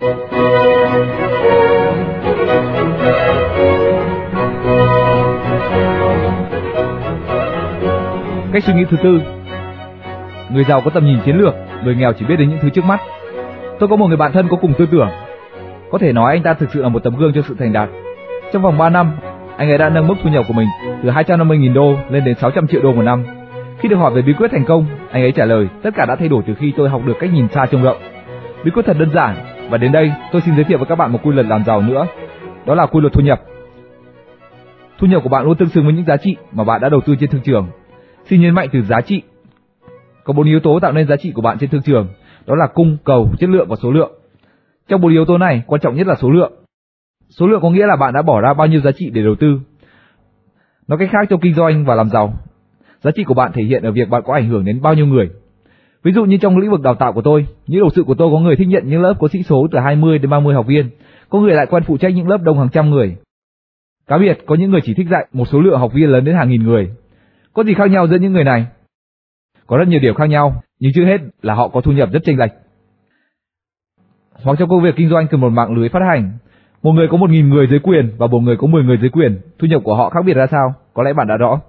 Cách suy nghĩ thứ tư Người giàu có tầm nhìn chiến lược, người nghèo chỉ biết đến những thứ trước mắt. Tôi có một người bạn thân có cùng tư tưởng. Có thể nói anh ta thực sự là một tấm gương cho sự thành đạt. Trong vòng 3 năm, anh ấy đã nâng mức thu nhập của mình từ 250.000 đô lên đến 600 triệu đô một năm. Khi được hỏi về bí quyết thành công, anh ấy trả lời tất cả đã thay đổi từ khi tôi học được cách nhìn xa trông rộng. Bí quyết thật đơn giản và đến đây tôi xin giới thiệu với các bạn một quy luật làm giàu nữa. Đó là quy luật thu nhập. Thu nhập của bạn luôn tương xứng với những giá trị mà bạn đã đầu tư trên thương trường. Xin nhấn mạnh từ giá trị. Có bốn yếu tố tạo nên giá trị của bạn trên thương trường, đó là cung, cầu, chất lượng và số lượng. Trong bốn yếu tố này, quan trọng nhất là số lượng. Số lượng có nghĩa là bạn đã bỏ ra bao nhiêu giá trị để đầu tư. Nói cách khác trong kinh doanh và làm giàu, giá trị của bạn thể hiện ở việc bạn có ảnh hưởng đến bao nhiêu người. Ví dụ như trong lĩnh vực đào tạo của tôi, những đồng sự của tôi có người thích nhận những lớp có sĩ số từ 20 đến 30 học viên, có người lại quen phụ trách những lớp đông hàng trăm người. Cá biệt có những người chỉ thích dạy một số lượng học viên lớn đến hàng nghìn người. Có gì khác nhau giữa những người này? Có rất nhiều điều khác nhau, nhưng chưa hết là họ có thu nhập rất chênh lệch. Hoặc trong công việc kinh doanh từ một mạng lưới phát hành, một người có một nghìn người dưới quyền và một người có 10 người dưới quyền, thu nhập của họ khác biệt ra sao? Có lẽ bạn đã rõ.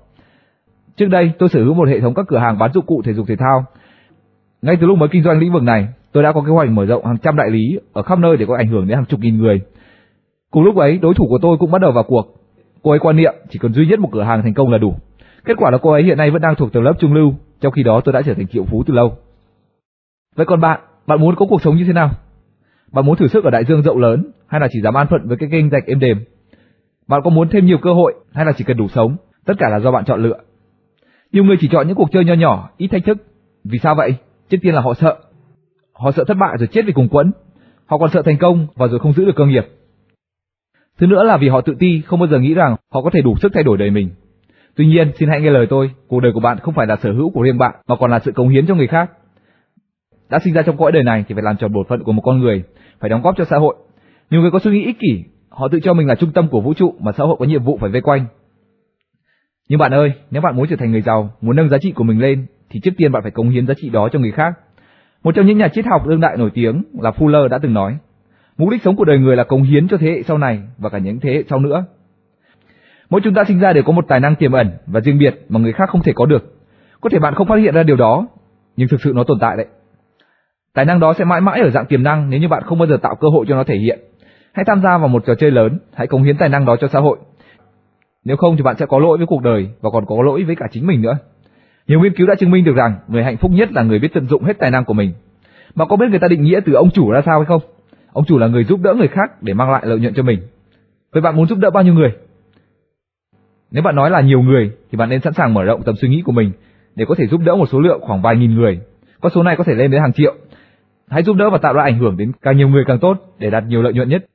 Trước đây, tôi sở hữu một hệ thống các cửa hàng bán dụng cụ thể dục thể thao. Ngay từ lúc mới kinh doanh lĩnh vực này, tôi đã có kế hoạch mở rộng hàng trăm đại lý ở khắp nơi để có ảnh hưởng đến hàng chục nghìn người. Cùng lúc ấy, đối thủ của tôi cũng bắt đầu vào cuộc. Cô ấy quan niệm chỉ cần duy nhất một cửa hàng thành công là đủ. Kết quả là cô ấy hiện nay vẫn đang thuộc tầng lớp trung lưu, trong khi đó tôi đã trở thành triệu phú từ lâu. Vậy còn bạn, bạn muốn có cuộc sống như thế nào? Bạn muốn thử sức ở đại dương rộng lớn hay là chỉ dám an phận với cái kênh rạch êm đềm? Bạn có muốn thêm nhiều cơ hội hay là chỉ cần đủ sống? Tất cả là do bạn chọn lựa. Nhiều người chỉ chọn những cuộc chơi nho nhỏ, ít thách thức. Vì sao vậy? Trước tiên là họ sợ. Họ sợ thất bại rồi chết vì cùng quẫn. Họ còn sợ thành công và rồi không giữ được cơ nghiệp. Thứ nữa là vì họ tự ti, không bao giờ nghĩ rằng họ có thể đủ sức thay đổi đời mình. Tuy nhiên, xin hãy nghe lời tôi, cuộc đời của bạn không phải là sở hữu của riêng bạn, mà còn là sự cống hiến cho người khác. Đã sinh ra trong cõi đời này thì phải làm tròn bổn phận của một con người, phải đóng góp cho xã hội. Nhiều người có suy nghĩ ích kỷ, họ tự cho mình là trung tâm của vũ trụ mà xã hội có nhiệm vụ phải vây quanh. Nhưng bạn ơi, nếu bạn muốn trở thành người giàu, muốn nâng giá trị của mình lên, thì trước tiên bạn phải cống hiến giá trị đó cho người khác. Một trong những nhà triết học đương đại nổi tiếng là Fuller đã từng nói, mục đích sống của đời người là cống hiến cho thế hệ sau này và cả những thế hệ sau nữa. Mỗi chúng ta sinh ra đều có một tài năng tiềm ẩn và riêng biệt mà người khác không thể có được. Có thể bạn không phát hiện ra điều đó, nhưng thực sự nó tồn tại đấy. Tài năng đó sẽ mãi mãi ở dạng tiềm năng nếu như bạn không bao giờ tạo cơ hội cho nó thể hiện. Hãy tham gia vào một trò chơi lớn, hãy cống hiến tài năng đó cho xã hội. Nếu không thì bạn sẽ có lỗi với cuộc đời và còn có lỗi với cả chính mình nữa. Nhiều nghiên cứu đã chứng minh được rằng người hạnh phúc nhất là người biết tận dụng hết tài năng của mình. Mà có biết người ta định nghĩa từ ông chủ ra sao hay không? Ông chủ là người giúp đỡ người khác để mang lại lợi nhuận cho mình. Vậy bạn muốn giúp đỡ bao nhiêu người? Nếu bạn nói là nhiều người thì bạn nên sẵn sàng mở rộng tầm suy nghĩ của mình để có thể giúp đỡ một số lượng khoảng vài nghìn người. Con số này có thể lên đến hàng triệu. Hãy giúp đỡ và tạo ra ảnh hưởng đến càng nhiều người càng tốt để đạt nhiều lợi nhuận nhất.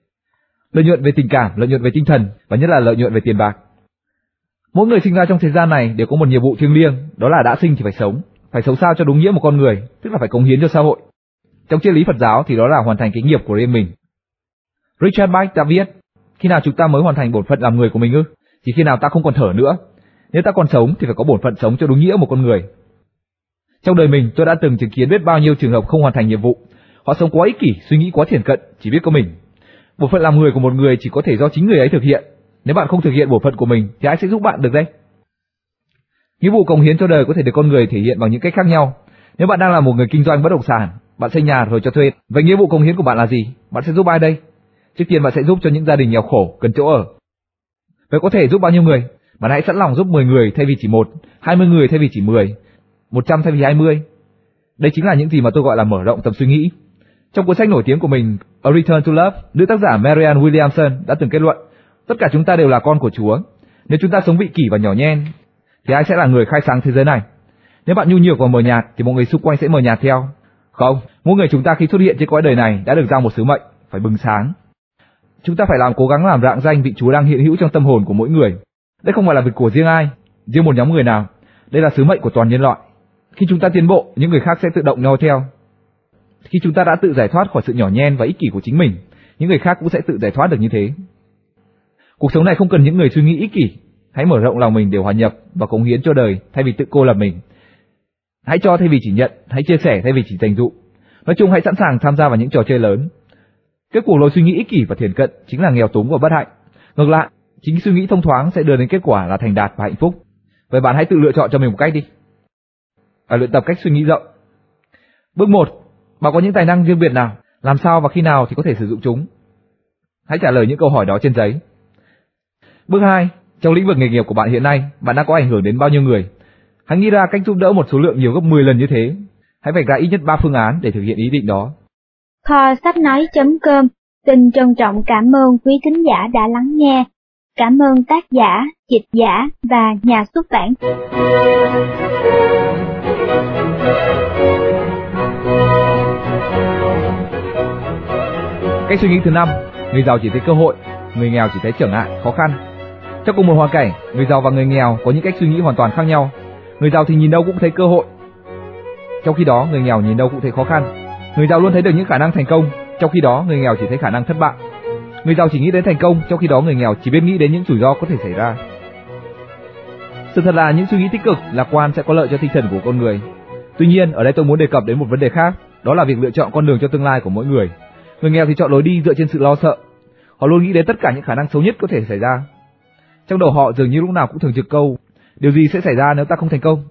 Lợi nhuận về tình cảm, lợi nhuận về tinh thần và nhất là lợi nhuận về tiền bạc. Mỗi người sinh ra trong thế gian này đều có một nhiệm vụ thiêng liêng, đó là đã sinh thì phải sống, phải sống sao cho đúng nghĩa một con người, tức là phải cống hiến cho xã hội. Trong triết lý Phật giáo thì đó là hoàn thành cái nghiệp của riêng mình. Richard Bach đã viết, khi nào chúng ta mới hoàn thành bổn phận làm người của mình ư? Chỉ khi nào ta không còn thở nữa. Nếu ta còn sống thì phải có bổn phận sống cho đúng nghĩa một con người. Trong đời mình tôi đã từng chứng kiến biết bao nhiêu trường hợp không hoàn thành nhiệm vụ. Họ sống quá ích kỷ, suy nghĩ quá thiển cận, chỉ biết có mình. Bổn phận làm người của một người chỉ có thể do chính người ấy thực hiện. Nếu bạn không thực hiện bổn phận của mình thì ai sẽ giúp bạn được đây? Nghĩa vụ cống hiến cho đời có thể được con người thể hiện bằng những cách khác nhau. Nếu bạn đang là một người kinh doanh bất động sản, bạn xây nhà rồi cho thuê, vậy nghĩa vụ cống hiến của bạn là gì? Bạn sẽ giúp ai đây? Trước tiên bạn sẽ giúp cho những gia đình nghèo khổ cần chỗ ở, Vậy có thể giúp bao nhiêu người? Bạn hãy sẵn lòng giúp 10 người thay vì chỉ một, 20 người thay vì chỉ 10, 100 thay vì 20. Đây chính là những gì mà tôi gọi là mở rộng tầm suy nghĩ. Trong cuốn sách nổi tiếng của mình, A Return to Love, nữ tác giả Marianne Williamson đã từng kết luận, tất cả chúng ta đều là con của Chúa. Nếu chúng ta sống vị kỷ và nhỏ nhen, thì ai sẽ là người khai sáng thế giới này? Nếu bạn nhu nhược và mờ nhạt, thì mọi người xung quanh sẽ mờ nhạt theo. Không, mỗi người chúng ta khi xuất hiện trên cõi đời này đã được giao một sứ mệnh, phải bừng sáng. Chúng ta phải làm cố gắng làm rạng danh vị Chúa đang hiện hữu trong tâm hồn của mỗi người. Đây không phải là việc của riêng ai, riêng một nhóm người nào. Đây là sứ mệnh của toàn nhân loại. Khi chúng ta tiến bộ, những người khác sẽ tự động noi theo. Khi chúng ta đã tự giải thoát khỏi sự nhỏ nhen và ích kỷ của chính mình, những người khác cũng sẽ tự giải thoát được như thế. Cuộc sống này không cần những người suy nghĩ ích kỷ, hãy mở rộng lòng mình để hòa nhập và cống hiến cho đời thay vì tự cô lập mình. Hãy cho thay vì chỉ nhận, hãy chia sẻ thay vì chỉ dành dụ. Nói chung hãy sẵn sàng tham gia vào những trò chơi lớn, Kết cuộc lối suy nghĩ ích kỷ và thiển cận chính là nghèo túng và bất hạnh. Ngược lại, chính suy nghĩ thông thoáng sẽ đưa đến kết quả là thành đạt và hạnh phúc. Vậy bạn hãy tự lựa chọn cho mình một cách đi. Ở luyện tập cách suy nghĩ rộng. Bước 1. Bạn có những tài năng riêng biệt nào? Làm sao và khi nào thì có thể sử dụng chúng? Hãy trả lời những câu hỏi đó trên giấy. Bước 2. Trong lĩnh vực nghề nghiệp của bạn hiện nay, bạn đã có ảnh hưởng đến bao nhiêu người? Hãy nghĩ ra cách giúp đỡ một số lượng nhiều gấp 10 lần như thế. Hãy vạch ra ít nhất 3 phương án để thực hiện ý định đó. Kho sách nói.com xin trân trọng cảm ơn quý thính giả đã lắng nghe. Cảm ơn tác giả, dịch giả và nhà xuất bản. Cách suy nghĩ thứ năm, người giàu chỉ thấy cơ hội, người nghèo chỉ thấy trở ngại, khó khăn. Trong cùng một hoàn cảnh, người giàu và người nghèo có những cách suy nghĩ hoàn toàn khác nhau. Người giàu thì nhìn đâu cũng thấy cơ hội, trong khi đó người nghèo nhìn đâu cũng thấy khó khăn. Người giàu luôn thấy được những khả năng thành công, trong khi đó người nghèo chỉ thấy khả năng thất bại. Người giàu chỉ nghĩ đến thành công, trong khi đó người nghèo chỉ biết nghĩ đến những rủi ro có thể xảy ra. Sự thật là những suy nghĩ tích cực, lạc quan sẽ có lợi cho tinh thần của con người. Tuy nhiên, ở đây tôi muốn đề cập đến một vấn đề khác, đó là việc lựa chọn con đường cho tương lai của mỗi người. Người nghèo thì chọn lối đi dựa trên sự lo sợ. Họ luôn nghĩ đến tất cả những khả năng xấu nhất có thể xảy ra. Trong đầu họ dường như lúc nào cũng thường trực câu, điều gì sẽ xảy ra nếu ta không thành công?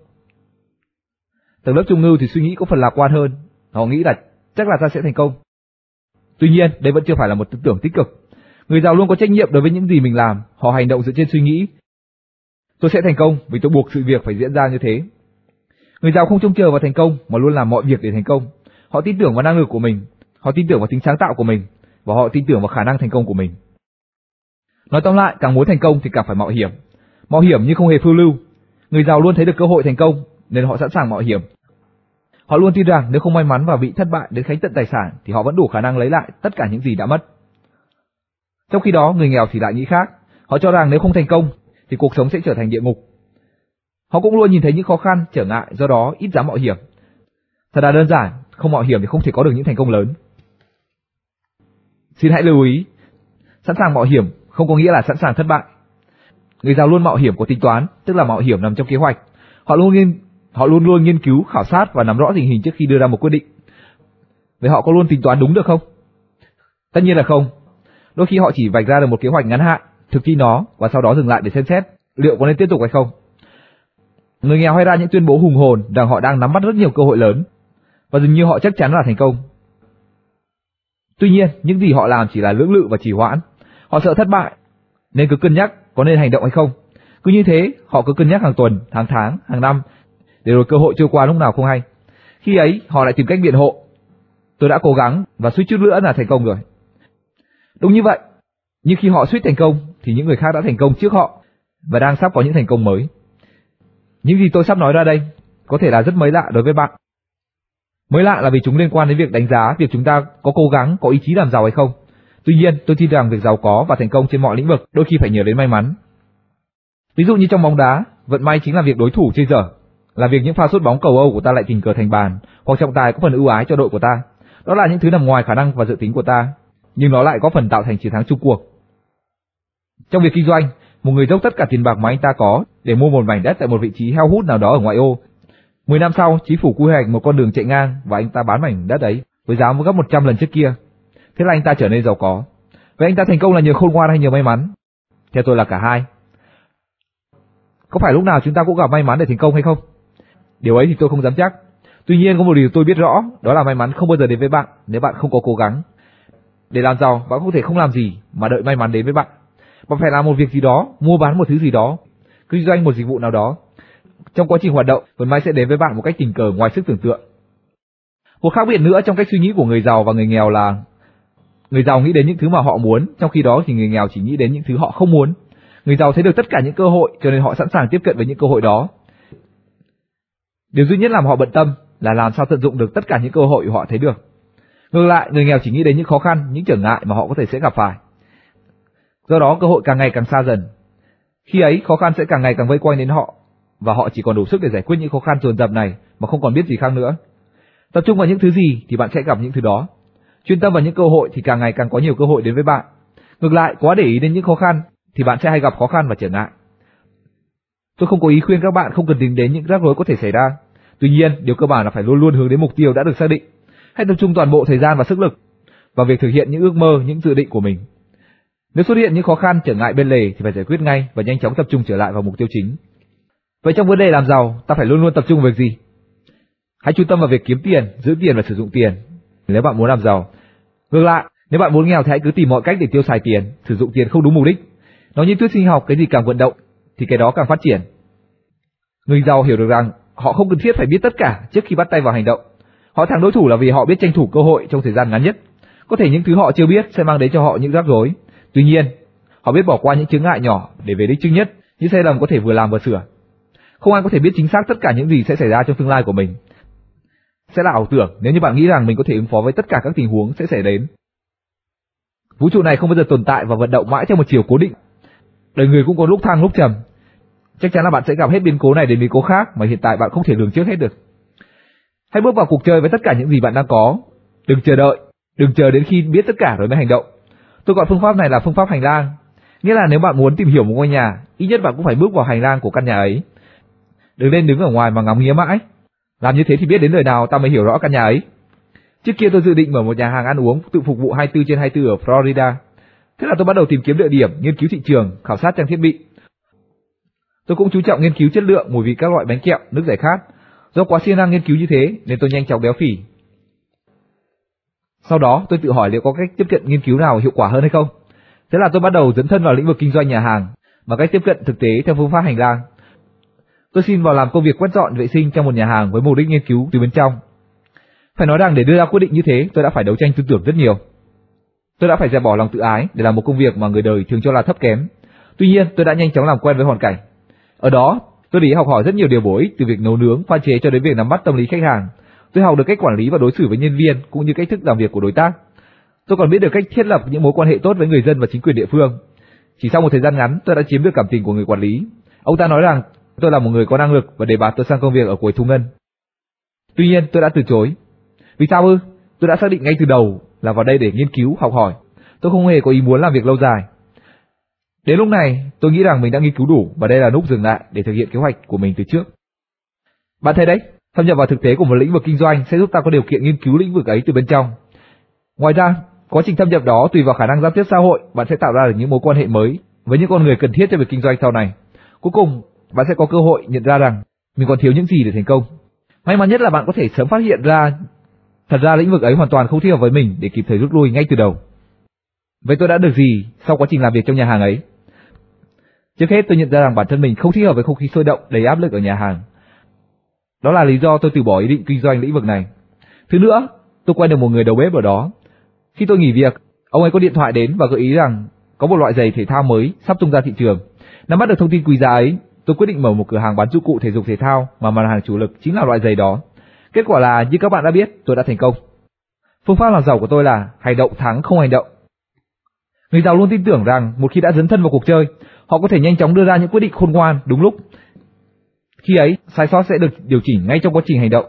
Tầng lớp trung lưu thì suy nghĩ có phần lạc quan hơn, họ nghĩ là chắc là ta sẽ thành công. Tuy nhiên, đây vẫn chưa phải là một tư tưởng tích cực. Người giàu luôn có trách nhiệm đối với những gì mình làm, họ hành động dựa trên suy nghĩ. Tôi sẽ thành công vì tôi buộc sự việc phải diễn ra như thế. Người giàu không trông chờ vào thành công mà luôn làm mọi việc để thành công. Họ tin tưởng vào năng lực của mình, họ tin tưởng vào tính sáng tạo của mình và họ tin tưởng vào khả năng thành công của mình. Nói tóm lại, càng muốn thành công thì càng phải mạo hiểm. Mạo hiểm nhưng không hề phiêu lưu. Người giàu luôn thấy được cơ hội thành công nên họ sẵn sàng mạo hiểm. Họ luôn tin rằng nếu không may mắn và bị thất bại đến khánh tận tài sản thì họ vẫn đủ khả năng lấy lại tất cả những gì đã mất. Trong khi đó, người nghèo thì lại nghĩ khác. Họ cho rằng nếu không thành công thì cuộc sống sẽ trở thành địa ngục. Họ cũng luôn nhìn thấy những khó khăn, trở ngại, do đó ít dám mạo hiểm. Thật là đơn giản, không mạo hiểm thì không thể có được những thành công lớn. Xin hãy lưu ý, sẵn sàng mạo hiểm không có nghĩa là sẵn sàng thất bại. Người giàu luôn mạo hiểm có tính toán, tức là mạo hiểm nằm trong kế hoạch. Họ luôn nghiên Họ luôn luôn nghiên cứu, khảo sát và nắm rõ tình hình trước khi đưa ra một quyết định. Vậy họ có luôn tính toán đúng được không? Tất nhiên là không. Đôi khi họ chỉ vạch ra được một kế hoạch ngắn hạn, thực thi nó và sau đó dừng lại để xem xét liệu có nên tiếp tục hay không. Người nghèo hay ra những tuyên bố hùng hồn rằng họ đang nắm bắt rất nhiều cơ hội lớn và dường như họ chắc chắn là thành công. Tuy nhiên, những gì họ làm chỉ là lưỡng lự và trì hoãn. Họ sợ thất bại nên cứ cân nhắc có nên hành động hay không. Cứ như thế, họ cứ cân nhắc hàng tuần, hàng tháng, hàng năm để rồi cơ hội trôi qua lúc nào không hay. Khi ấy, họ lại tìm cách biện hộ. Tôi đã cố gắng và suýt chút nữa là thành công rồi. Đúng như vậy, nhưng khi họ suýt thành công thì những người khác đã thành công trước họ và đang sắp có những thành công mới. Những gì tôi sắp nói ra đây có thể là rất mới lạ đối với bạn. Mới lạ là vì chúng liên quan đến việc đánh giá việc chúng ta có cố gắng, có ý chí làm giàu hay không. Tuy nhiên, tôi tin rằng việc giàu có và thành công trên mọi lĩnh vực đôi khi phải nhờ đến may mắn. Ví dụ như trong bóng đá, vận may chính là việc đối thủ chơi dở là việc những pha sút bóng cầu Âu của ta lại tình cờ thành bàn, hoặc trọng tài có phần ưu ái cho đội của ta. Đó là những thứ nằm ngoài khả năng và dự tính của ta, nhưng nó lại có phần tạo thành chiến thắng chung cuộc. Trong việc kinh doanh, một người dốc tất cả tiền bạc mà anh ta có để mua một mảnh đất tại một vị trí heo hút nào đó ở ngoại ô. Mười năm sau, chính phủ quy hoạch một con đường chạy ngang và anh ta bán mảnh đất ấy với giá gấp 100 lần trước kia. Thế là anh ta trở nên giàu có. Vậy anh ta thành công là nhờ khôn ngoan hay nhờ may mắn? Theo tôi là cả hai. Có phải lúc nào chúng ta cũng gặp may mắn để thành công hay không? Điều ấy thì tôi không dám chắc. Tuy nhiên có một điều tôi biết rõ, đó là may mắn không bao giờ đến với bạn nếu bạn không có cố gắng. Để làm giàu, bạn không thể không làm gì mà đợi may mắn đến với bạn. Bạn phải làm một việc gì đó, mua bán một thứ gì đó, kinh doanh một dịch vụ nào đó. Trong quá trình hoạt động, vận may sẽ đến với bạn một cách tình cờ ngoài sức tưởng tượng. Một khác biệt nữa trong cách suy nghĩ của người giàu và người nghèo là người giàu nghĩ đến những thứ mà họ muốn, trong khi đó thì người nghèo chỉ nghĩ đến những thứ họ không muốn. Người giàu thấy được tất cả những cơ hội cho nên họ sẵn sàng tiếp cận với những cơ hội đó. Điều duy nhất làm họ bận tâm là làm sao tận dụng được tất cả những cơ hội họ thấy được. Ngược lại, người nghèo chỉ nghĩ đến những khó khăn, những trở ngại mà họ có thể sẽ gặp phải. Do đó cơ hội càng ngày càng xa dần. Khi ấy, khó khăn sẽ càng ngày càng vây quanh đến họ, và họ chỉ còn đủ sức để giải quyết những khó khăn dồn dập này mà không còn biết gì khác nữa. Tập trung vào những thứ gì thì bạn sẽ gặp những thứ đó. Chuyên tâm vào những cơ hội thì càng ngày càng có nhiều cơ hội đến với bạn. Ngược lại, quá để ý đến những khó khăn thì bạn sẽ hay gặp khó khăn và trở ngại. Tôi không có ý khuyên các bạn không cần tính đến những rắc rối có thể xảy ra. Tuy nhiên, điều cơ bản là phải luôn luôn hướng đến mục tiêu đã được xác định. Hãy tập trung toàn bộ thời gian và sức lực. vào việc thực hiện những ước mơ, những dự định của mình. Nếu xuất hiện những khó khăn, trở ngại bên lề thì phải giải quyết ngay và nhanh chóng tập trung trở lại vào mục tiêu chính. Vậy trong vấn đề làm giàu, ta phải luôn luôn tập trung vào việc gì? Hãy chú tâm vào việc kiếm tiền, giữ tiền và sử dụng tiền. Nếu bạn muốn làm giàu. Ngược lại, nếu bạn muốn nghèo thì hãy cứ tìm mọi cách để tiêu xài tiền, sử dụng tiền không đúng mục đích. Nói như thuyết sinh học, cái gì càng vận động thì cái đó càng phát triển. Người giàu hiểu được rằng họ không cần thiết phải biết tất cả trước khi bắt tay vào hành động. Họ thắng đối thủ là vì họ biết tranh thủ cơ hội trong thời gian ngắn nhất. Có thể những thứ họ chưa biết sẽ mang đến cho họ những rắc rối. Tuy nhiên, họ biết bỏ qua những chướng ngại nhỏ để về đích trước nhất, những sai lầm có thể vừa làm vừa sửa. Không ai có thể biết chính xác tất cả những gì sẽ xảy ra trong tương lai của mình. Sẽ là ảo tưởng nếu như bạn nghĩ rằng mình có thể ứng phó với tất cả các tình huống sẽ xảy đến. Vũ trụ này không bao giờ tồn tại và vận động mãi theo một chiều cố định. Đời người cũng có lúc thăng lúc trầm. Chắc chắn là bạn sẽ gặp hết biến cố này đến biến cố khác mà hiện tại bạn không thể lường trước hết được. Hãy bước vào cuộc chơi với tất cả những gì bạn đang có. Đừng chờ đợi, đừng chờ đến khi biết tất cả rồi mới hành động. Tôi gọi phương pháp này là phương pháp hành lang. Nghĩa là nếu bạn muốn tìm hiểu một ngôi nhà, ít nhất bạn cũng phải bước vào hành lang của căn nhà ấy. Đừng nên đứng ở ngoài mà ngắm nghía mãi. Làm như thế thì biết đến đời nào ta mới hiểu rõ căn nhà ấy. Trước kia tôi dự định mở một nhà hàng ăn uống tự phục vụ 24 trên 24 ở Florida. Thế là tôi bắt đầu tìm kiếm địa điểm, nghiên cứu thị trường, khảo sát trang thiết bị. Tôi cũng chú trọng nghiên cứu chất lượng, mùi vị các loại bánh kẹo, nước giải khát. Do quá siêng năng nghiên cứu như thế nên tôi nhanh chóng béo phì. Sau đó tôi tự hỏi liệu có cách tiếp cận nghiên cứu nào hiệu quả hơn hay không. Thế là tôi bắt đầu dấn thân vào lĩnh vực kinh doanh nhà hàng bằng cách tiếp cận thực tế theo phương pháp hành lang. Tôi xin vào làm công việc quét dọn vệ sinh trong một nhà hàng với mục đích nghiên cứu từ bên trong. Phải nói rằng để đưa ra quyết định như thế, tôi đã phải đấu tranh tư tưởng rất nhiều. Tôi đã phải dẹp bỏ lòng tự ái để làm một công việc mà người đời thường cho là thấp kém. Tuy nhiên, tôi đã nhanh chóng làm quen với hoàn cảnh. Ở đó, tôi để học hỏi rất nhiều điều bổ ích từ việc nấu nướng, pha chế cho đến việc nắm bắt tâm lý khách hàng. Tôi học được cách quản lý và đối xử với nhân viên cũng như cách thức làm việc của đối tác. Tôi còn biết được cách thiết lập những mối quan hệ tốt với người dân và chính quyền địa phương. Chỉ sau một thời gian ngắn, tôi đã chiếm được cảm tình của người quản lý. Ông ta nói rằng tôi là một người có năng lực và đề bạt tôi sang công việc ở cuối thu ngân. Tuy nhiên, tôi đã từ chối. Vì sao ư? Tôi đã xác định ngay từ đầu là vào đây để nghiên cứu, học hỏi. Tôi không hề có ý muốn làm việc lâu dài. Đến lúc này, tôi nghĩ rằng mình đã nghiên cứu đủ và đây là lúc dừng lại để thực hiện kế hoạch của mình từ trước. Bạn thấy đấy, thâm nhập vào thực tế của một lĩnh vực kinh doanh sẽ giúp ta có điều kiện nghiên cứu lĩnh vực ấy từ bên trong. Ngoài ra, quá trình thâm nhập đó tùy vào khả năng giao tiếp xã hội, bạn sẽ tạo ra được những mối quan hệ mới với những con người cần thiết cho việc kinh doanh sau này. Cuối cùng, bạn sẽ có cơ hội nhận ra rằng mình còn thiếu những gì để thành công. May mắn nhất là bạn có thể sớm phát hiện ra thật ra lĩnh vực ấy hoàn toàn không thích hợp với mình để kịp thời rút lui ngay từ đầu. Vậy tôi đã được gì sau quá trình làm việc trong nhà hàng ấy? Trước hết tôi nhận ra rằng bản thân mình không thích hợp với không khí sôi động đầy áp lực ở nhà hàng. Đó là lý do tôi từ bỏ ý định kinh doanh lĩnh vực này. Thứ nữa, tôi quen được một người đầu bếp ở đó. Khi tôi nghỉ việc, ông ấy có điện thoại đến và gợi ý rằng có một loại giày thể thao mới sắp tung ra thị trường. Nắm bắt được thông tin quý giá ấy, tôi quyết định mở một cửa hàng bán dụng cụ thể dục thể thao mà mặt hàng chủ lực chính là loại giày đó. Kết quả là như các bạn đã biết, tôi đã thành công. Phương pháp làm giàu của tôi là hành động thắng không hành động. Người giàu luôn tin tưởng rằng một khi đã dấn thân vào cuộc chơi, họ có thể nhanh chóng đưa ra những quyết định khôn ngoan đúng lúc. Khi ấy, sai sót sẽ được điều chỉnh ngay trong quá trình hành động.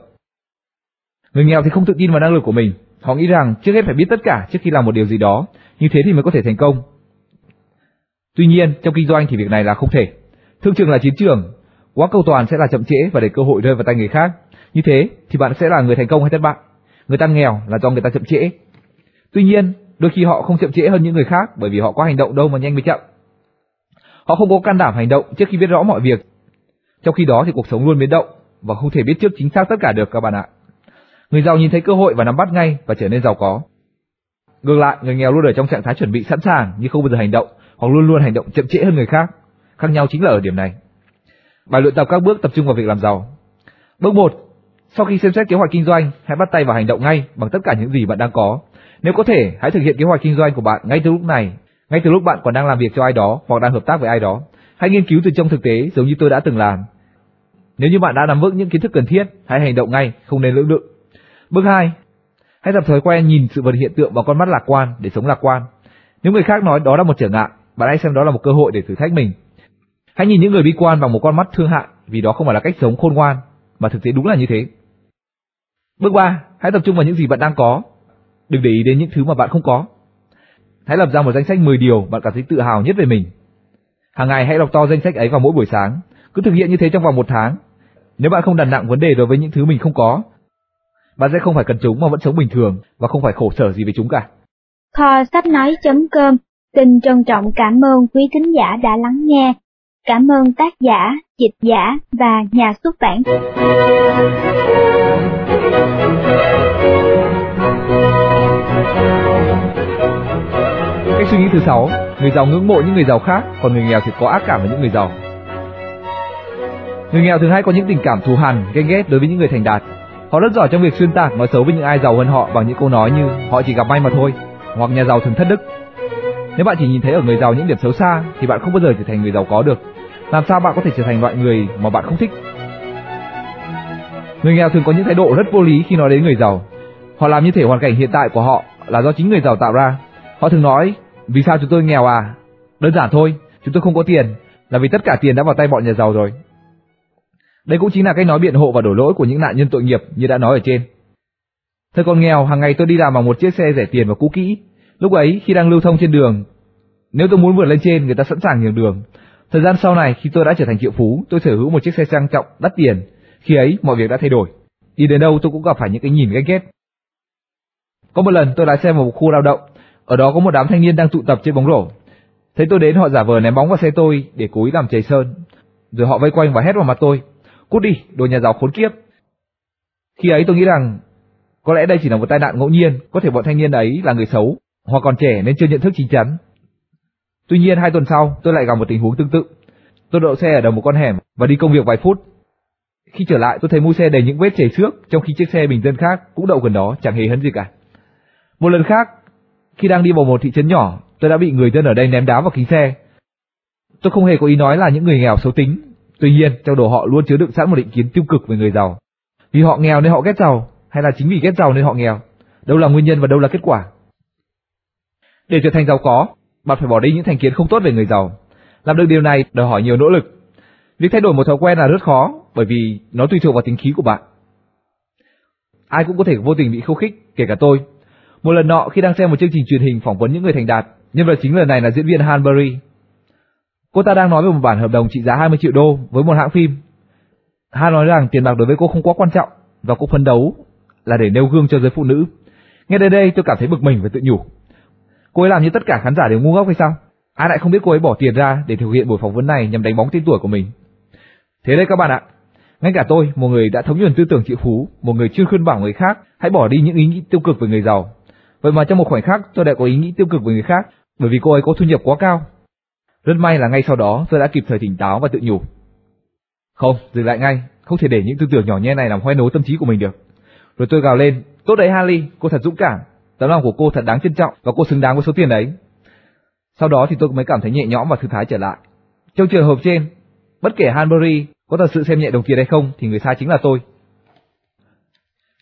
Người nghèo thì không tự tin vào năng lực của mình, họ nghĩ rằng trước hết phải biết tất cả trước khi làm một điều gì đó, như thế thì mới có thể thành công. Tuy nhiên, trong kinh doanh thì việc này là không thể. Thương trường là chiến trường, quá cầu toàn sẽ là chậm trễ và để cơ hội rơi vào tay người khác. Như thế thì bạn sẽ là người thành công hay thất bại. Người ta nghèo là do người ta chậm trễ. Tuy nhiên, đôi khi họ không chậm trễ hơn những người khác bởi vì họ có hành động đâu mà nhanh mới chậm. Họ không có can đảm hành động trước khi biết rõ mọi việc. Trong khi đó thì cuộc sống luôn biến động và không thể biết trước chính xác tất cả được các bạn ạ. Người giàu nhìn thấy cơ hội và nắm bắt ngay và trở nên giàu có. Ngược lại, người nghèo luôn ở trong trạng thái chuẩn bị sẵn sàng nhưng không bao giờ hành động, hoặc luôn luôn hành động chậm trễ hơn người khác. Khác nhau chính là ở điểm này. Bài luyện tập các bước tập trung vào việc làm giàu. Bước 1. Sau khi xem xét kế hoạch kinh doanh, hãy bắt tay vào hành động ngay bằng tất cả những gì bạn đang có. Nếu có thể, hãy thực hiện kế hoạch kinh doanh của bạn ngay từ lúc này, ngay từ lúc bạn còn đang làm việc cho ai đó hoặc đang hợp tác với ai đó. Hãy nghiên cứu từ trong thực tế giống như tôi đã từng làm. Nếu như bạn đã nắm vững những kiến thức cần thiết, hãy hành động ngay, không nên lưỡng lự. Bước 2. Hãy tập thói quen nhìn sự vật hiện tượng bằng con mắt lạc quan để sống lạc quan. Nếu người khác nói đó là một trở ngại, bạn hãy xem đó là một cơ hội để thử thách mình. Hãy nhìn những người bi quan bằng một con mắt thương hại, vì đó không phải là cách sống khôn ngoan, mà thực tế đúng là như thế. Bước 3. Hãy tập trung vào những gì bạn đang có. Đừng để ý đến những thứ mà bạn không có. Hãy lập ra một danh sách 10 điều bạn cảm thấy tự hào nhất về mình. Hàng ngày hãy đọc to danh sách ấy vào mỗi buổi sáng. Cứ thực hiện như thế trong vòng một tháng. Nếu bạn không đặt nặng vấn đề đối với những thứ mình không có, bạn sẽ không phải cần chúng mà vẫn sống bình thường và không phải khổ sở gì với chúng cả. Kho sách nói.com xin trân trọng cảm ơn quý thính giả đã lắng nghe. Cảm ơn tác giả, dịch giả và nhà xuất bản. Cách suy nghĩ thứ sáu, người giàu ngưỡng mộ những người giàu khác, còn người nghèo thì có ác cảm với những người giàu. Người nghèo thường hay có những tình cảm thù hằn, ghen ghét đối với những người thành đạt. Họ rất giỏi trong việc xuyên tạc nói xấu với những ai giàu hơn họ bằng những câu nói như họ chỉ gặp may mà thôi, hoặc nhà giàu thường thất đức. Nếu bạn chỉ nhìn thấy ở người giàu những điểm xấu xa thì bạn không bao giờ trở thành người giàu có được. Làm sao bạn có thể trở thành loại người mà bạn không thích? Người nghèo thường có những thái độ rất vô lý khi nói đến người giàu. Họ làm như thể hoàn cảnh hiện tại của họ là do chính người giàu tạo ra. Họ thường nói, vì sao chúng tôi nghèo à? Đơn giản thôi, chúng tôi không có tiền, là vì tất cả tiền đã vào tay bọn nhà giàu rồi. Đây cũng chính là cách nói biện hộ và đổ lỗi của những nạn nhân tội nghiệp như đã nói ở trên. Thời còn nghèo, hàng ngày tôi đi làm bằng một chiếc xe rẻ tiền và cũ kỹ. Lúc ấy, khi đang lưu thông trên đường, nếu tôi muốn vượt lên trên, người ta sẵn sàng nhường đường. Thời gian sau này, khi tôi đã trở thành triệu phú, tôi sở hữu một chiếc xe sang trọng, đắt tiền. Khi ấy, mọi việc đã thay đổi. Đi đến đâu tôi cũng gặp phải những cái nhìn ghét ghét. Có một lần tôi lái xe vào một khu lao động, ở đó có một đám thanh niên đang tụ tập trên bóng rổ. Thấy tôi đến họ giả vờ ném bóng vào xe tôi để cố ý làm chảy sơn, rồi họ vây quanh và hét vào mặt tôi. Cút đi, đồ nhà giàu khốn kiếp. Khi ấy tôi nghĩ rằng có lẽ đây chỉ là một tai nạn ngẫu nhiên, có thể bọn thanh niên ấy là người xấu, hoặc còn trẻ nên chưa nhận thức chính chắn. Tuy nhiên hai tuần sau, tôi lại gặp một tình huống tương tự. Tôi đậu xe ở đầu một con hẻm và đi công việc vài phút. Khi trở lại, tôi thấy mũi xe đầy những vết chảy xước, trong khi chiếc xe bình dân khác cũng đậu gần đó, chẳng hề hấn gì cả. Một lần khác, khi đang đi vào một thị trấn nhỏ, tôi đã bị người dân ở đây ném đá vào kính xe. Tôi không hề có ý nói là những người nghèo xấu tính, tuy nhiên trong đầu họ luôn chứa đựng sẵn một định kiến tiêu cực về người giàu. Vì họ nghèo nên họ ghét giàu, hay là chính vì ghét giàu nên họ nghèo? Đâu là nguyên nhân và đâu là kết quả? Để trở thành giàu có, bạn phải bỏ đi những thành kiến không tốt về người giàu. Làm được điều này đòi hỏi nhiều nỗ lực. Việc thay đổi một thói quen là rất khó, bởi vì nó tùy thuộc vào tính khí của bạn. Ai cũng có thể vô tình bị khiêu khích, kể cả tôi. Một lần nọ khi đang xem một chương trình truyền hình phỏng vấn những người thành đạt, nhân vật chính lần này là diễn viên Hanbury. Cô ta đang nói về một bản hợp đồng trị giá 20 triệu đô với một hãng phim. Han nói rằng tiền bạc đối với cô không quá quan trọng và cô phấn đấu là để nêu gương cho giới phụ nữ. Nghe đến đây tôi cảm thấy bực mình và tự nhủ. Cô ấy làm như tất cả khán giả đều ngu ngốc hay sao? Ai lại không biết cô ấy bỏ tiền ra để thực hiện buổi phỏng vấn này nhằm đánh bóng tên tuổi của mình. Thế đây các bạn ạ, ngay cả tôi, một người đã thống nhuần tư tưởng triệu phú, một người chưa khuyên bảo người khác, hãy bỏ đi những ý nghĩ tiêu cực về người giàu. Vậy mà trong một khoảnh khắc tôi đã có ý nghĩ tiêu cực về người khác, bởi vì cô ấy có thu nhập quá cao. Rất may là ngay sau đó tôi đã kịp thời tỉnh táo và tự nhủ. Không, dừng lại ngay, không thể để những tư tưởng nhỏ nhen này làm hoen nố tâm trí của mình được. Rồi tôi gào lên, tốt đấy Harley, cô thật dũng cảm, tấm lòng của cô thật đáng trân trọng và cô xứng đáng với số tiền đấy. Sau đó thì tôi mới cảm thấy nhẹ nhõm và thư thái trở lại. Trong trường hợp trên, bất kể Hanbury có thật sự xem nhẹ đồng tiền hay không thì người sai chính là tôi.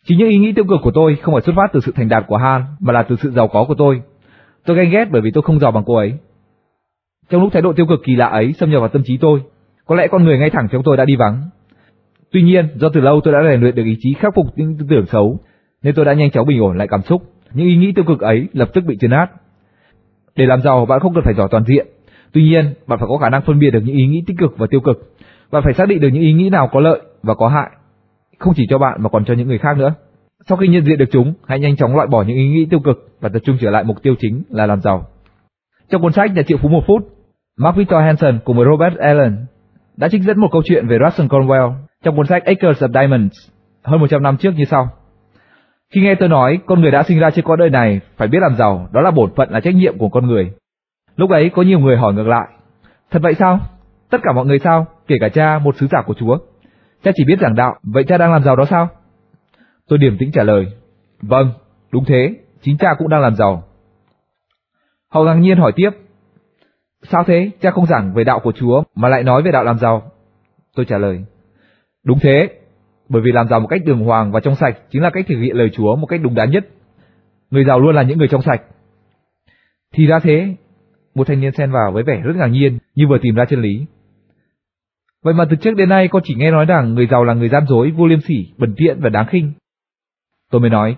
Chính những ý nghĩ tiêu cực của tôi không phải xuất phát từ sự thành đạt của Han mà là từ sự giàu có của tôi. Tôi ghen ghét bởi vì tôi không giàu bằng cô ấy. Trong lúc thái độ tiêu cực kỳ lạ ấy xâm nhập vào tâm trí tôi, có lẽ con người ngay thẳng trong tôi đã đi vắng. Tuy nhiên, do từ lâu tôi đã rèn luyện được ý chí khắc phục những tư tưởng xấu, nên tôi đã nhanh chóng bình ổn lại cảm xúc. Những ý nghĩ tiêu cực ấy lập tức bị chấn áp. Để làm giàu, bạn không cần phải giỏi toàn diện. Tuy nhiên, bạn phải có khả năng phân biệt được những ý nghĩ tích cực và tiêu cực. Bạn phải xác định được những ý nghĩ nào có lợi và có hại, không chỉ cho bạn mà còn cho những người khác nữa. Sau khi nhận diện được chúng, hãy nhanh chóng loại bỏ những ý nghĩ tiêu cực và tập trung trở lại mục tiêu chính là làm giàu. Trong cuốn sách Nhà triệu phú một phút, Mark Victor Hansen cùng với Robert Allen đã trích dẫn một câu chuyện về Russell Cornwell trong cuốn sách Acres of Diamonds hơn 100 năm trước như sau. Khi nghe tôi nói con người đã sinh ra trên cõi đời này phải biết làm giàu, đó là bổn phận là trách nhiệm của con người. Lúc ấy có nhiều người hỏi ngược lại, thật vậy sao? Tất cả mọi người sao? Kể cả cha, một sứ giả của Chúa. Cha chỉ biết giảng đạo, vậy cha đang làm giàu đó sao? Tôi điềm tĩnh trả lời, vâng, đúng thế, chính cha cũng đang làm giàu. Họ ngạc nhiên hỏi tiếp, sao thế, cha không giảng về đạo của Chúa mà lại nói về đạo làm giàu? Tôi trả lời, đúng thế, bởi vì làm giàu một cách đường hoàng và trong sạch chính là cách thực hiện lời Chúa một cách đúng đắn nhất. Người giàu luôn là những người trong sạch. Thì ra thế, một thanh niên xen vào với vẻ rất ngạc nhiên như vừa tìm ra chân lý. Vậy mà từ trước đến nay con chỉ nghe nói rằng người giàu là người gian dối, vô liêm sỉ, bẩn tiện và đáng khinh. Tôi mới nói,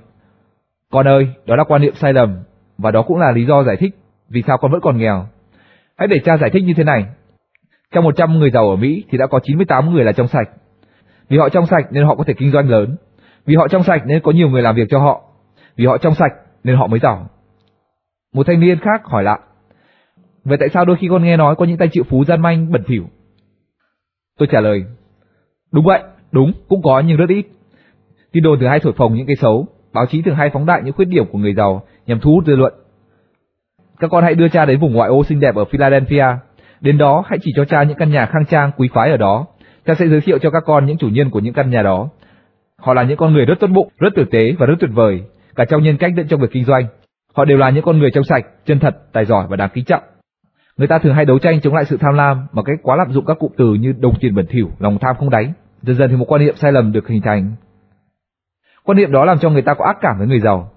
con ơi, đó là quan niệm sai lầm, và đó cũng là lý do giải thích vì sao con vẫn còn nghèo. Hãy để cha giải thích như thế này. Trong 100 người giàu ở Mỹ thì đã có 98 người là trong sạch. Vì họ trong sạch nên họ có thể kinh doanh lớn. Vì họ trong sạch nên có nhiều người làm việc cho họ. Vì họ trong sạch nên họ mới giàu. Một thanh niên khác hỏi lại. Vậy tại sao đôi khi con nghe nói có những tay triệu phú gian manh bẩn thỉu? Tôi trả lời. Đúng vậy, đúng, cũng có nhưng rất ít. Tin đồn thường hay thổi phồng những cái xấu, báo chí thường hay phóng đại những khuyết điểm của người giàu nhằm thu hút dư luận. Các con hãy đưa cha đến vùng ngoại ô xinh đẹp ở Philadelphia. Đến đó hãy chỉ cho cha những căn nhà khang trang quý phái ở đó. Cha sẽ giới thiệu cho các con những chủ nhân của những căn nhà đó. Họ là những con người rất tốt bụng, rất tử tế và rất tuyệt vời, cả trong nhân cách lẫn trong việc kinh doanh. Họ đều là những con người trong sạch, chân thật, tài giỏi và đáng kính trọng. Người ta thường hay đấu tranh chống lại sự tham lam bằng cách quá lạm dụng các cụm từ như đồng tiền bẩn thỉu, lòng tham không đáy. Dần dần thì một quan niệm sai lầm được hình thành. Quan niệm đó làm cho người ta có ác cảm với người giàu.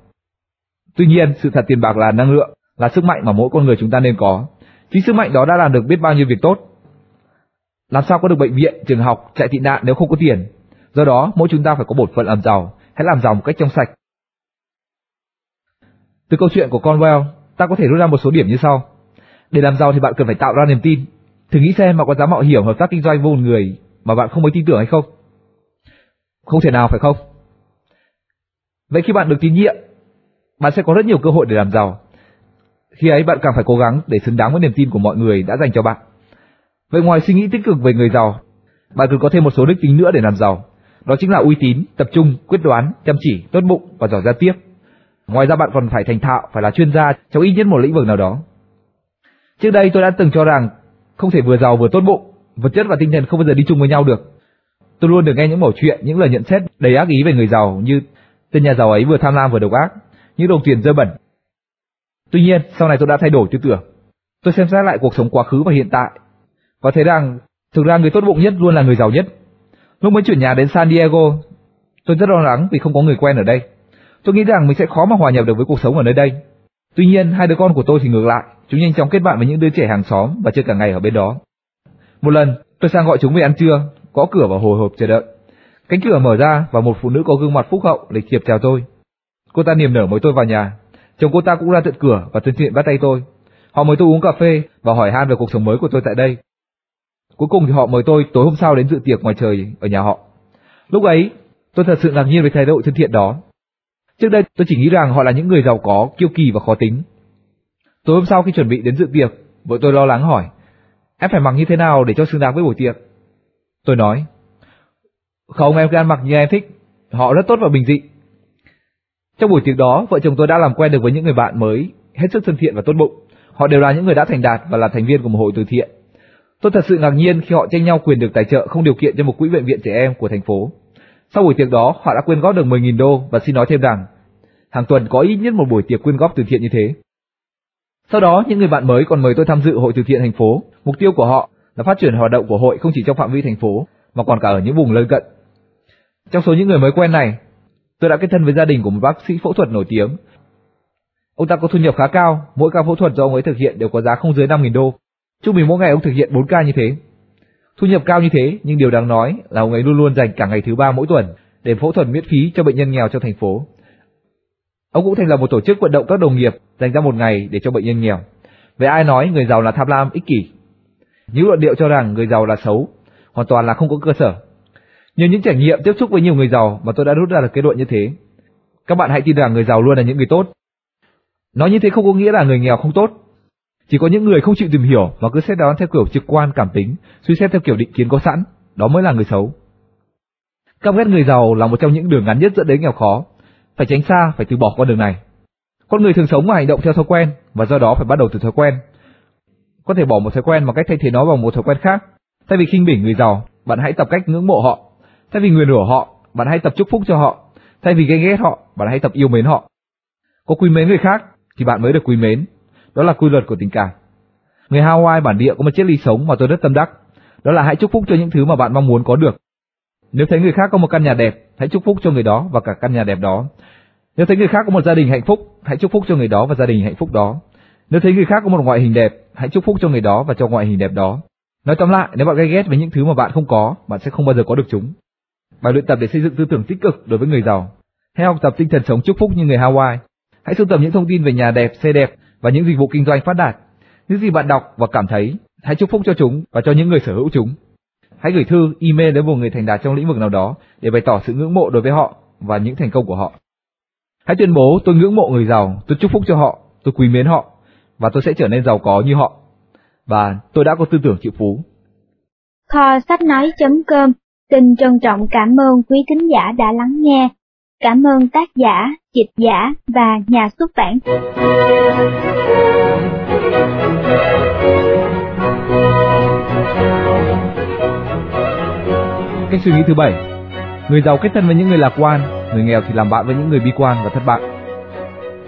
Tuy nhiên, sự thật tiền bạc là năng lượng, là sức mạnh mà mỗi con người chúng ta nên có. Chính sức mạnh đó đã làm được biết bao nhiêu việc tốt. Làm sao có được bệnh viện, trường học, chạy tị nạn nếu không có tiền? Do đó, mỗi chúng ta phải có bổn phận làm giàu, hãy làm giàu một cách trong sạch. Từ câu chuyện của Conwell, ta có thể rút ra một số điểm như sau. Để làm giàu thì bạn cần phải tạo ra niềm tin. Thử nghĩ xem bạn có dám mạo hiểm hợp tác kinh doanh với một người mà bạn không mấy tin tưởng hay không? Không thể nào phải không? Vậy khi bạn được tín nhiệm, bạn sẽ có rất nhiều cơ hội để làm giàu. Khi ấy bạn càng phải cố gắng để xứng đáng với niềm tin của mọi người đã dành cho bạn. Vậy ngoài suy nghĩ tích cực về người giàu, bạn cần có thêm một số đức tính nữa để làm giàu. Đó chính là uy tín, tập trung, quyết đoán, chăm chỉ, tốt bụng và giỏi giao tiếp. Ngoài ra bạn còn phải thành thạo, phải là chuyên gia trong ít nhất một lĩnh vực nào đó. Trước đây tôi đã từng cho rằng không thể vừa giàu vừa tốt bụng, vật chất và tinh thần không bao giờ đi chung với nhau được. Tôi luôn được nghe những mẩu chuyện, những lời nhận xét đầy ác ý về người giàu như tên nhà giàu ấy vừa tham lam vừa độc ác, những đồng tiền dơ bẩn. Tuy nhiên, sau này tôi đã thay đổi tư tưởng. Tôi xem xét lại cuộc sống quá khứ và hiện tại và thấy rằng thực ra người tốt bụng nhất luôn là người giàu nhất. Lúc mới chuyển nhà đến San Diego, tôi rất lo lắng vì không có người quen ở đây. Tôi nghĩ rằng mình sẽ khó mà hòa nhập được với cuộc sống ở nơi đây. Tuy nhiên, hai đứa con của tôi thì ngược lại, chúng nhanh chóng kết bạn với những đứa trẻ hàng xóm và chơi cả ngày ở bên đó. Một lần, tôi sang gọi chúng về ăn trưa, gõ cửa và hồi hộp chờ đợi. Cánh cửa mở ra và một phụ nữ có gương mặt phúc hậu lịch thiệp chào tôi. Cô ta niềm nở mời tôi vào nhà. Chồng cô ta cũng ra tận cửa và thân thiện bắt tay tôi. Họ mời tôi uống cà phê và hỏi han về cuộc sống mới của tôi tại đây. Cuối cùng thì họ mời tôi tối hôm sau đến dự tiệc ngoài trời ở nhà họ. Lúc ấy, tôi thật sự ngạc nhiên với thái độ thân thiện đó. Trước đây tôi chỉ nghĩ rằng họ là những người giàu có, kiêu kỳ và khó tính. Tối hôm sau khi chuẩn bị đến dự tiệc, vợ tôi lo lắng hỏi, em phải mặc như thế nào để cho xứng đáng với buổi tiệc? Tôi nói, không em cứ ăn mặc như em thích, họ rất tốt và bình dị. Trong buổi tiệc đó, vợ chồng tôi đã làm quen được với những người bạn mới, hết sức thân thiện và tốt bụng. Họ đều là những người đã thành đạt và là thành viên của một hội từ thiện. Tôi thật sự ngạc nhiên khi họ tranh nhau quyền được tài trợ không điều kiện cho một quỹ bệnh viện trẻ em của thành phố. Sau buổi tiệc đó, họ đã quyên góp được 10.000 đô và xin nói thêm rằng hàng tuần có ít nhất một buổi tiệc quyên góp từ thiện như thế. Sau đó, những người bạn mới còn mời tôi tham dự hội từ thiện thành phố. Mục tiêu của họ là phát triển hoạt động của hội không chỉ trong phạm vi thành phố mà còn cả ở những vùng lân cận. Trong số những người mới quen này, tôi đã kết thân với gia đình của một bác sĩ phẫu thuật nổi tiếng. Ông ta có thu nhập khá cao, mỗi ca phẫu thuật do ông ấy thực hiện đều có giá không dưới 5.000 đô. Trung bình mỗi ngày ông thực hiện 4 ca như thế. Thu nhập cao như thế, nhưng điều đáng nói là ông ấy luôn luôn dành cả ngày thứ ba mỗi tuần để phẫu thuật miễn phí cho bệnh nhân nghèo trong thành phố. Ông cũng thành lập một tổ chức vận động các đồng nghiệp dành ra một ngày để cho bệnh nhân nghèo. Vậy ai nói người giàu là tham lam ích kỷ? Những luận điệu cho rằng người giàu là xấu hoàn toàn là không có cơ sở. Nhờ những trải nghiệm tiếp xúc với nhiều người giàu mà tôi đã rút ra được kết luận như thế. Các bạn hãy tin rằng người giàu luôn là những người tốt. Nói như thế không có nghĩa là người nghèo không tốt. Chỉ có những người không chịu tìm hiểu và cứ xét đoán theo kiểu trực quan cảm tính, suy xét theo kiểu định kiến có sẵn, đó mới là người xấu. Căm ghét người giàu là một trong những đường ngắn nhất dẫn đến nghèo khó. Phải tránh xa, phải từ bỏ con đường này. Con người thường sống và hành động theo thói quen và do đó phải bắt đầu từ thói quen. Có thể bỏ một thói quen bằng cách thay thế nó bằng một thói quen khác. Thay vì khinh bỉ người giàu, bạn hãy tập cách ngưỡng mộ họ. Thay vì nguyền rủa họ, bạn hãy tập chúc phúc cho họ. Thay vì ghen ghét họ, bạn hãy tập yêu mến họ. Có quý mến người khác thì bạn mới được quý mến. Đó là quy luật của tình cảm. Người Hawaii bản địa có một triết lý sống mà tôi rất tâm đắc. Đó là hãy chúc phúc cho những thứ mà bạn mong muốn có được. Nếu thấy người khác có một căn nhà đẹp, hãy chúc phúc cho người đó và cả căn nhà đẹp đó. Nếu thấy người khác có một gia đình hạnh phúc, hãy chúc phúc cho người đó và gia đình hạnh phúc đó. Nếu thấy người khác có một ngoại hình đẹp, hãy chúc phúc cho người đó và cho ngoại hình đẹp đó. Nói tóm lại, nếu bạn gay ghét với những thứ mà bạn không có, bạn sẽ không bao giờ có được chúng. Bài luyện tập để xây dựng tư tưởng tích cực đối với người giàu. Hãy học tập tinh thần sống chúc phúc như người Hawaii. Hãy sưu tầm những thông tin về nhà đẹp, xe đẹp và những dịch vụ kinh doanh phát đạt. Những gì bạn đọc và cảm thấy, hãy chúc phúc cho chúng và cho những người sở hữu chúng. Hãy gửi thư, email đến một người thành đạt trong lĩnh vực nào đó để bày tỏ sự ngưỡng mộ đối với họ và những thành công của họ. Hãy tuyên bố tôi ngưỡng mộ người giàu, tôi chúc phúc cho họ, tôi quý mến họ, và tôi sẽ trở nên giàu có như họ. Và tôi đã có tư tưởng chịu phú. Kho sách nói.com xin trân trọng cảm ơn quý thính giả đã lắng nghe. Cảm ơn tác giả, dịch giả và nhà xuất bản. Cách suy nghĩ thứ bảy, người giàu kết thân với những người lạc quan, người nghèo thì làm bạn với những người bi quan và thất bại.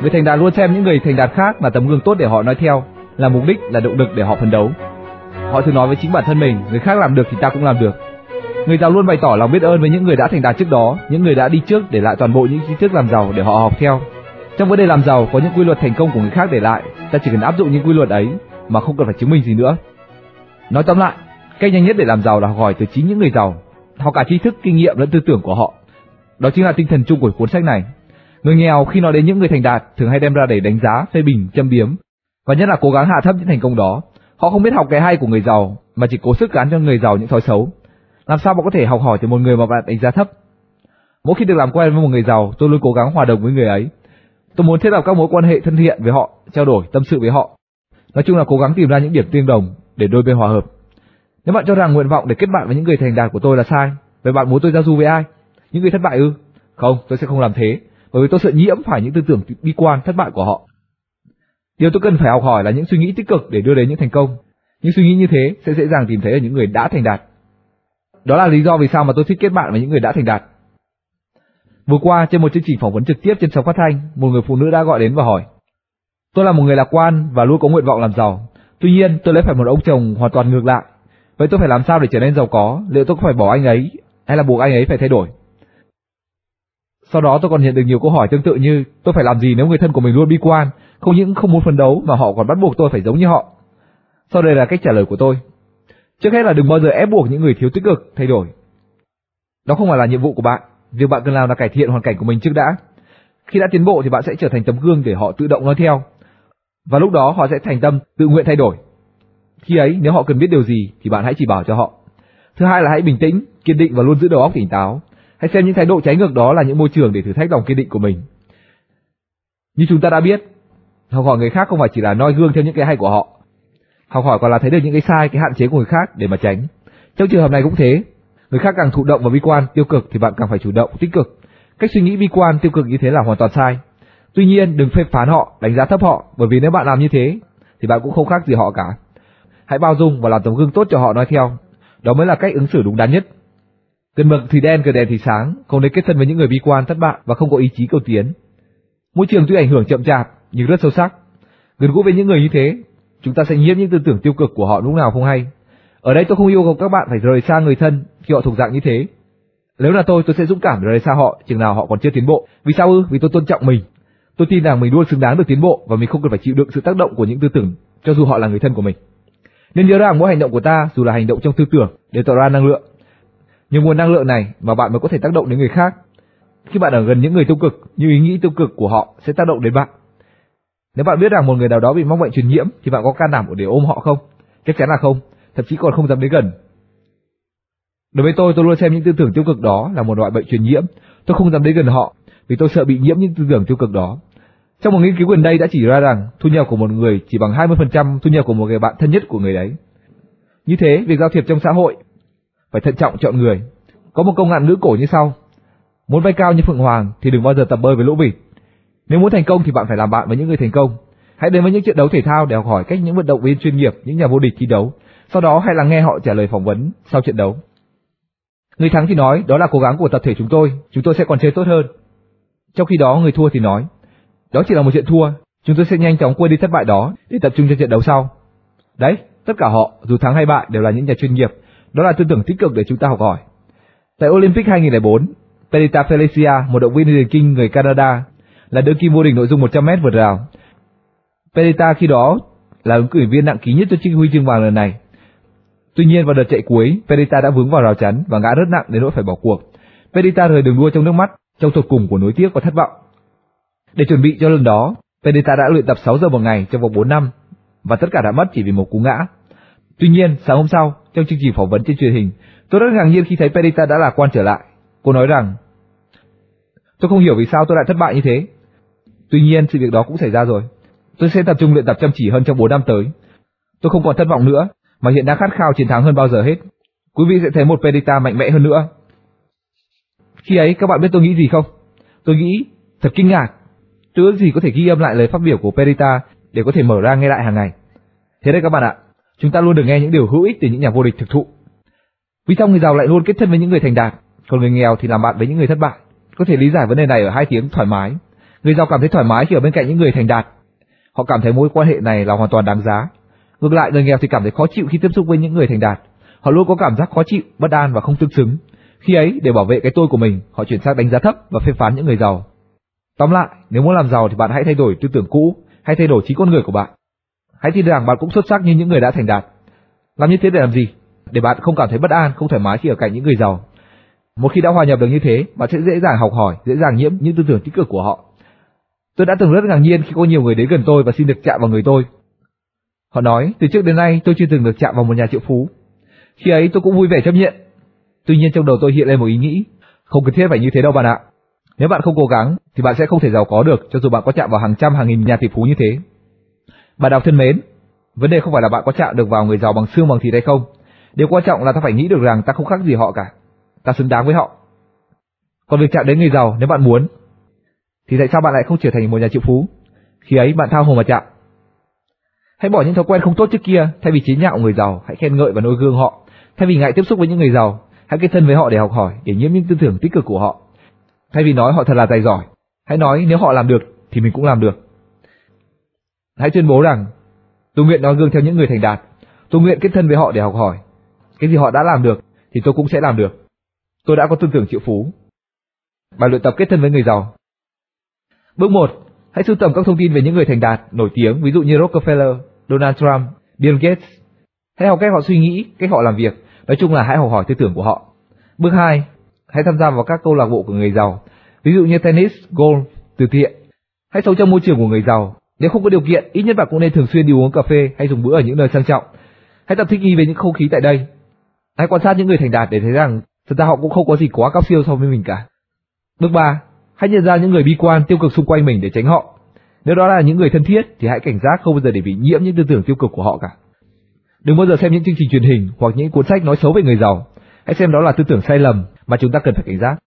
Người thành đạt luôn xem những người thành đạt khác là tấm gương tốt để họ nói theo, là mục đích, là động lực để họ phấn đấu. Họ thường nói với chính bản thân mình, người khác làm được thì ta cũng làm được. Người giàu luôn bày tỏ lòng biết ơn với những người đã thành đạt trước đó, những người đã đi trước để lại toàn bộ những kiến thức làm giàu để họ học theo. Trong vấn đề làm giàu có những quy luật thành công của người khác để lại, ta chỉ cần áp dụng những quy luật ấy mà không cần phải chứng minh gì nữa. Nói tóm lại, cách nhanh nhất để làm giàu là học hỏi từ chính những người giàu, học cả tri thức, kinh nghiệm lẫn tư tưởng của họ. Đó chính là tinh thần chung của cuốn sách này. Người nghèo khi nói đến những người thành đạt thường hay đem ra để đánh giá, phê bình, châm biếm và nhất là cố gắng hạ thấp những thành công đó. Họ không biết học cái hay của người giàu mà chỉ cố sức gắn cho người giàu những thói xấu. Làm sao bạn có thể học hỏi từ một người mà bạn đánh giá thấp? Mỗi khi được làm quen với một người giàu, tôi luôn cố gắng hòa đồng với người ấy. Tôi muốn thiết lập các mối quan hệ thân thiện với họ, trao đổi, tâm sự với họ. Nói chung là cố gắng tìm ra những điểm tương đồng để đôi bên hòa hợp. Nếu bạn cho rằng nguyện vọng để kết bạn với những người thành đạt của tôi là sai, vậy bạn muốn tôi giao du với ai? Những người thất bại ư? Không, tôi sẽ không làm thế, bởi vì tôi sợ nhiễm phải những tư tưởng bi quan thất bại của họ. Điều tôi cần phải học hỏi là những suy nghĩ tích cực để đưa đến những thành công. Những suy nghĩ như thế sẽ dễ dàng tìm thấy ở những người đã thành đạt. Đó là lý do vì sao mà tôi thích kết bạn với những người đã thành đạt. Vừa qua trên một chương trình phỏng vấn trực tiếp trên sóng phát thanh, một người phụ nữ đã gọi đến và hỏi: "Tôi là một người lạc quan và luôn có nguyện vọng làm giàu. Tuy nhiên, tôi lấy phải một ông chồng hoàn toàn ngược lại. Vậy tôi phải làm sao để trở nên giàu có? Liệu tôi có phải bỏ anh ấy hay là buộc anh ấy phải thay đổi?" Sau đó tôi còn nhận được nhiều câu hỏi tương tự như tôi phải làm gì nếu người thân của mình luôn bi quan, không những không muốn phấn đấu mà họ còn bắt buộc tôi phải giống như họ. Sau đây là cách trả lời của tôi. Trước hết là đừng bao giờ ép buộc những người thiếu tích cực thay đổi. Đó không phải là nhiệm vụ của bạn, việc bạn cần làm là cải thiện hoàn cảnh của mình trước đã. Khi đã tiến bộ thì bạn sẽ trở thành tấm gương để họ tự động nói theo. Và lúc đó họ sẽ thành tâm tự nguyện thay đổi. Khi ấy nếu họ cần biết điều gì thì bạn hãy chỉ bảo cho họ. Thứ hai là hãy bình tĩnh, kiên định và luôn giữ đầu óc tỉnh táo. Hãy xem những thái độ trái ngược đó là những môi trường để thử thách lòng kiên định của mình. Như chúng ta đã biết, học hỏi người khác không phải chỉ là noi gương theo những cái hay của họ. Học hỏi còn là thấy được những cái sai, cái hạn chế của người khác để mà tránh. Trong trường hợp này cũng thế, người khác càng thụ động và bi quan, tiêu cực thì bạn càng phải chủ động, tích cực. Cách suy nghĩ bi quan, tiêu cực như thế là hoàn toàn sai. Tuy nhiên, đừng phê phán họ, đánh giá thấp họ, bởi vì nếu bạn làm như thế thì bạn cũng không khác gì họ cả. Hãy bao dung và làm tấm gương tốt cho họ nói theo. Đó mới là cách ứng xử đúng đắn nhất. Cần mực thì đen, cần đèn thì sáng, không nên kết thân với những người bi quan thất bại và không có ý chí cầu tiến. Môi trường tuy ảnh hưởng chậm chạp nhưng rất sâu sắc. Gần gũi với những người như thế, chúng ta sẽ nhiễm những tư tưởng tiêu cực của họ lúc nào không hay. Ở đây tôi không yêu cầu các bạn phải rời xa người thân khi họ thuộc dạng như thế. Nếu là tôi, tôi sẽ dũng cảm rời xa họ chừng nào họ còn chưa tiến bộ. Vì sao ư? Vì tôi tôn trọng mình. Tôi tin rằng mình luôn xứng đáng được tiến bộ và mình không cần phải chịu đựng sự tác động của những tư tưởng cho dù họ là người thân của mình. Nên nhớ rằng mỗi hành động của ta, dù là hành động trong tư tưởng, đều tạo ra năng lượng. Nhưng nguồn năng lượng này mà bạn mới có thể tác động đến người khác. Khi bạn ở gần những người tiêu cực, những ý nghĩ tiêu cực của họ sẽ tác động đến bạn. Nếu bạn biết rằng một người nào đó bị mắc bệnh truyền nhiễm thì bạn có can đảm để ôm họ không? Chắc chắn là không, thậm chí còn không dám đến gần. Đối với tôi, tôi luôn xem những tư tưởng tiêu cực đó là một loại bệnh truyền nhiễm. Tôi không dám đến gần họ vì tôi sợ bị nhiễm những tư tưởng tiêu cực đó. Trong một nghiên cứu gần đây đã chỉ ra rằng thu nhập của một người chỉ bằng 20% thu nhập của một người bạn thân nhất của người đấy. Như thế, việc giao thiệp trong xã hội phải thận trọng chọn người. Có một câu ngạn ngữ cổ như sau: Muốn bay cao như phượng hoàng thì đừng bao giờ tập bơi với lũ vịt. Nếu muốn thành công thì bạn phải làm bạn với những người thành công. Hãy đến với những trận đấu thể thao để học hỏi cách những vận động viên chuyên nghiệp, những nhà vô địch thi đấu. Sau đó hãy lắng nghe họ trả lời phỏng vấn sau trận đấu. Người thắng thì nói, đó là cố gắng của tập thể chúng tôi, chúng tôi sẽ còn chơi tốt hơn. Trong khi đó người thua thì nói, đó chỉ là một trận thua, chúng tôi sẽ nhanh chóng quên đi thất bại đó để tập trung cho trận đấu sau. Đấy, tất cả họ, dù thắng hay bại đều là những nhà chuyên nghiệp, đó là tư tưởng tích cực để chúng ta học hỏi. Tại Olympic 2004, Perita Felicia, một động viên điền kinh người Canada, là đương kim vô địch nội dung 100m vượt rào. Perita khi đó là ứng cử viên nặng ký nhất cho chiếc huy chương vàng lần này. Tuy nhiên vào đợt chạy cuối, Perita đã vướng vào rào chắn và ngã rất nặng đến nỗi phải bỏ cuộc. Perita rời đường đua trong nước mắt, trong tột cùng của nối tiếc và thất vọng. Để chuẩn bị cho lần đó, Perita đã luyện tập 6 giờ một ngày trong vòng 4 năm và tất cả đã mất chỉ vì một cú ngã. Tuy nhiên, sáng hôm sau, trong chương trình phỏng vấn trên truyền hình, tôi rất ngạc nhiên khi thấy Perita đã lạc quan trở lại. Cô nói rằng, tôi không hiểu vì sao tôi lại thất bại như thế. Tuy nhiên, sự việc đó cũng xảy ra rồi. Tôi sẽ tập trung luyện tập chăm chỉ hơn trong 4 năm tới. Tôi không còn thất vọng nữa, mà hiện đang khát khao chiến thắng hơn bao giờ hết. Quý vị sẽ thấy một Perita mạnh mẽ hơn nữa. Khi ấy các bạn biết tôi nghĩ gì không? Tôi nghĩ thật kinh ngạc. Tôi ước gì có thể ghi âm lại lời phát biểu của Perita để có thể mở ra nghe lại hàng ngày. Thế đấy các bạn ạ, chúng ta luôn được nghe những điều hữu ích từ những nhà vô địch thực thụ. Vì sao người giàu lại luôn kết thân với những người thành đạt, còn người nghèo thì làm bạn với những người thất bại? Có thể lý giải vấn đề này ở hai tiếng thoải mái. Người giàu cảm thấy thoải mái khi ở bên cạnh những người thành đạt. Họ cảm thấy mối quan hệ này là hoàn toàn đáng giá. Ngược lại, người nghèo thì cảm thấy khó chịu khi tiếp xúc với những người thành đạt. Họ luôn có cảm giác khó chịu, bất an và không tương xứng. Khi ấy, để bảo vệ cái tôi của mình, họ chuyển sang đánh giá thấp và phê phán những người giàu. Tóm lại, nếu muốn làm giàu thì bạn hãy thay đổi tư tưởng cũ, hay thay đổi trí con người của bạn. Hãy tin rằng bạn cũng xuất sắc như những người đã thành đạt. Làm như thế để làm gì? Để bạn không cảm thấy bất an, không thoải mái khi ở cạnh những người giàu. Một khi đã hòa nhập được như thế, bạn sẽ dễ dàng học hỏi, dễ dàng nhiễm những tư tưởng tích cực của họ. Tôi đã từng rất ngạc nhiên khi có nhiều người đến gần tôi và xin được chạm vào người tôi. Họ nói, từ trước đến nay tôi chưa từng được chạm vào một nhà triệu phú. Khi ấy tôi cũng vui vẻ chấp nhận. Tuy nhiên trong đầu tôi hiện lên một ý nghĩ, không cần thiết phải như thế đâu bạn ạ. Nếu bạn không cố gắng thì bạn sẽ không thể giàu có được cho dù bạn có chạm vào hàng trăm hàng nghìn nhà tỷ phú như thế. Bạn đọc thân mến, vấn đề không phải là bạn có chạm được vào người giàu bằng xương bằng thịt hay không. Điều quan trọng là ta phải nghĩ được rằng ta không khác gì họ cả. Ta xứng đáng với họ. Còn việc chạm đến người giàu nếu bạn muốn, thì tại sao bạn lại không trở thành một nhà triệu phú? Khi ấy bạn thao hồ mà chạm. Hãy bỏ những thói quen không tốt trước kia, thay vì chế nhạo người giàu, hãy khen ngợi và noi gương họ. Thay vì ngại tiếp xúc với những người giàu, hãy kết thân với họ để học hỏi, để nhiễm những tư tưởng tích cực của họ. Thay vì nói họ thật là tài giỏi, hãy nói nếu họ làm được thì mình cũng làm được. Hãy tuyên bố rằng tôi nguyện noi gương theo những người thành đạt, tôi nguyện kết thân với họ để học hỏi. Cái gì họ đã làm được thì tôi cũng sẽ làm được. Tôi đã có tư tưởng triệu phú. Bài luyện tập kết thân với người giàu. Bước 1. Hãy sưu tầm các thông tin về những người thành đạt, nổi tiếng, ví dụ như Rockefeller, Donald Trump, Bill Gates. Hãy học cách họ suy nghĩ, cách họ làm việc, nói chung là hãy học hỏi tư tưởng của họ. Bước 2. Hãy tham gia vào các câu lạc bộ của người giàu, ví dụ như tennis, golf, từ thiện. Hãy sống trong môi trường của người giàu. Nếu không có điều kiện, ít nhất bạn cũng nên thường xuyên đi uống cà phê hay dùng bữa ở những nơi sang trọng. Hãy tập thích nghi với những không khí tại đây. Hãy quan sát những người thành đạt để thấy rằng thật ra họ cũng không có gì quá cao siêu so với mình cả. Bước 3. Hãy nhận ra những người bi quan, tiêu cực xung quanh mình để tránh họ. Nếu đó là những người thân thiết thì hãy cảnh giác không bao giờ để bị nhiễm những tư tưởng tiêu cực của họ cả. Đừng bao giờ xem những chương trình truyền hình hoặc những cuốn sách nói xấu về người giàu. Hãy xem đó là tư tưởng sai lầm mà chúng ta cần phải cảnh giác.